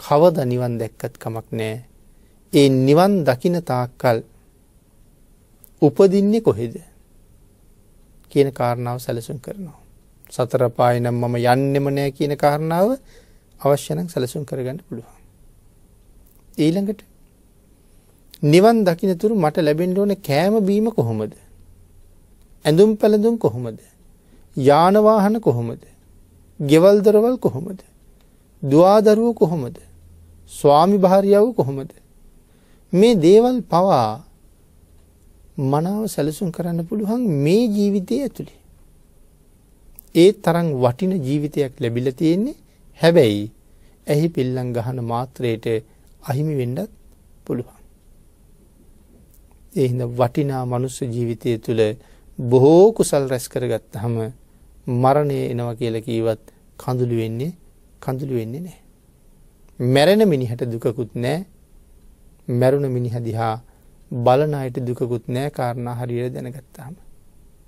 කවද නිවන් දැක්කත් කමක් නෑ. ඒ නිවන් දකින තාක්කල් උපදින්නේ කොහෙද කියන කාරණාව සැලසුම් කරනවා. සතරපාය නම් මම යන්නෙම නෑ කියන කාරණාව අවශ්‍යනම් සැලසුම් කරගන්න පුළුවන්. ඊළඟට නිවන් දකිනතුරු මට ලැබෙන්ඩ ඕන කෑම බීම කොහොමද. ඇඳුම් පැළඳුම් කොහොමද. යානවාහන කොහොමද. ගෙවල්දරවල් කොහොමද. දවාදරුව කොහොමද. ස්වාමි භාරියාව කොහොමද. මේ දේවල් පවා මනාව සැලසුම් කරන්න පුළුවන් මේ ජීවිතය ඇතුළි. ඒ තරං වටින ජීවිතයක් ලැබිල තියෙන්නේ හැබැයි ඇහි පිල්ලං ගහන මාත්‍රයට අහිමි වෙන්ඩත් පුළුවන්. එහිද වටිනා මනුස්ස ජීවිතය තුළ බොහෝ කුසල් රැස් කරගත්ත හම මරණය එනවා කියල කීවත් කඳුළු වෙන්නේ කඳුළු වෙන්නේ නෑ. මැරෙන මිනිහට දුකකුත් නෑ මැරුණ මිනිහදිහා බලන අයට දුකකුත් නෑ කාරණා හරියට දැනගත්තාම.